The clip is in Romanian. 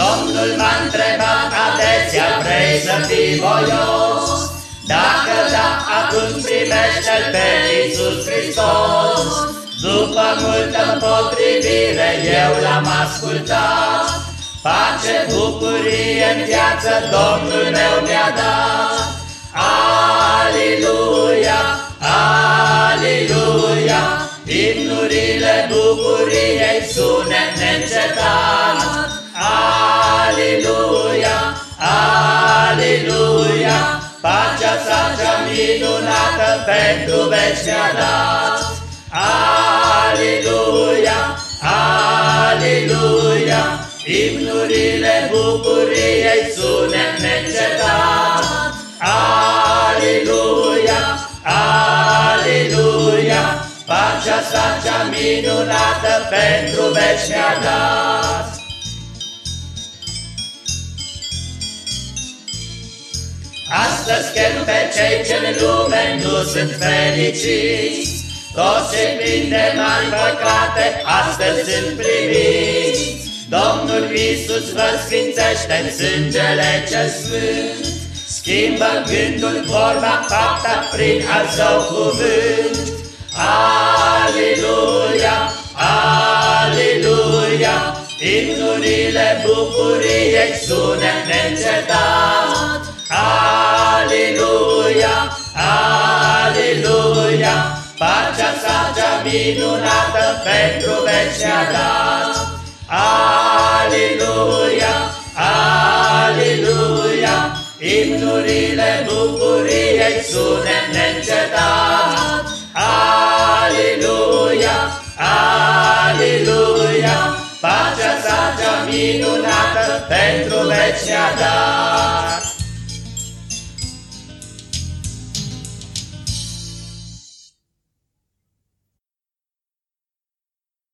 Domnul m-a întrebat adesea, vrei să fii voios? Dacă da, atunci primește-L pe Iisus Hristos. După multă potrivire eu l-am ascultat, Pace, bucurie în viață Domnul meu mi-a dat. Aliluia, aliluia, Imnurile bucuriei sunet neîncetat. Aliluia, aliluia, Pacea sa cea minunată pentru veci mi-a dat. Aliluia, aliluia, Imnurile bucuriei sunet neîncetat. Aliluia, aliluia, Pacea sa cea minunată pentru veci mi-a dat. Astăzi chem pe cei ce în lume nu sunt fericiți, Toți ce plin de mari păcate astăzi sunt primiți. Domnul Iisus vă sfințește în sângele cel sfânt, Schimbă gândul, vorba, fapta prin al său cuvânt. Aleluia, aleluia, Imnurile bucuriei sunet neîncetat. Pacea sa cea minunată pentru veci a dat. Aleluia, aleluia, Imnurile bucuriei sunet neîncetat. Aleluia, aleluia, Pacea sa cea minunată pentru veci a dat.